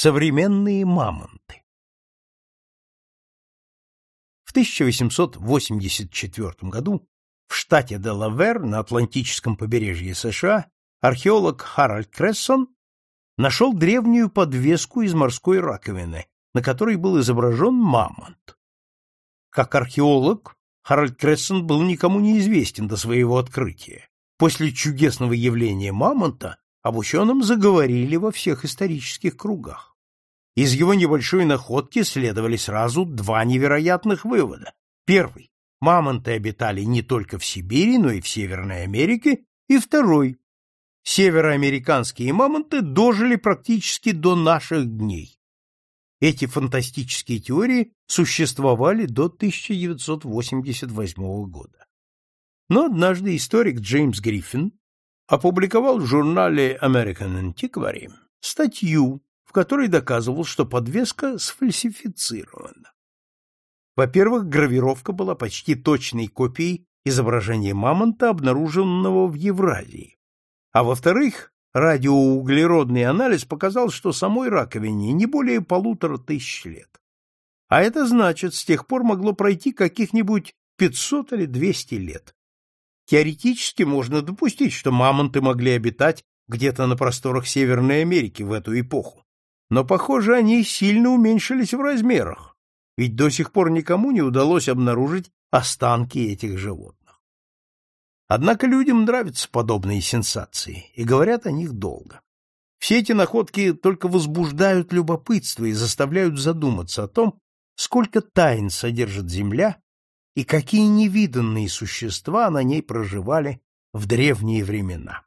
Современные мамонты. В 1884 году в штате Делавер на Атлантическом побережье США археолог Харальд Крессон нашел древнюю подвеску из морской раковины, на которой был изображен мамонт. Как археолог, Харальд Крессон был никому не известен до своего открытия. После чудесного явления мамонта об ученом заговорили во всех исторических кругах. Из его небольшой находки следовали сразу два невероятных вывода. Первый. Мамонты обитали не только в Сибири, но и в Северной Америке. И второй. Североамериканские мамонты дожили практически до наших дней. Эти фантастические теории существовали до 1988 года. Но однажды историк Джеймс Гриффин опубликовал в журнале American Antiquary статью, в которой доказывал, что подвеска сфальсифицирована. Во-первых, гравировка была почти точной копией изображения мамонта, обнаруженного в Евразии. А во-вторых, Радиоуглеродный анализ показал, что самой раковине не более полутора тысяч лет. А это значит, с тех пор могло пройти каких-нибудь 500 или 200 лет. Теоретически можно допустить, что мамонты могли обитать где-то на просторах Северной Америки в эту эпоху. Но, похоже, они сильно уменьшились в размерах, ведь до сих пор никому не удалось обнаружить останки этих животных. Однако людям нравятся подобные сенсации, и говорят о них долго. Все эти находки только возбуждают любопытство и заставляют задуматься о том, сколько тайн содержит Земля и какие невиданные существа на ней проживали в древние времена.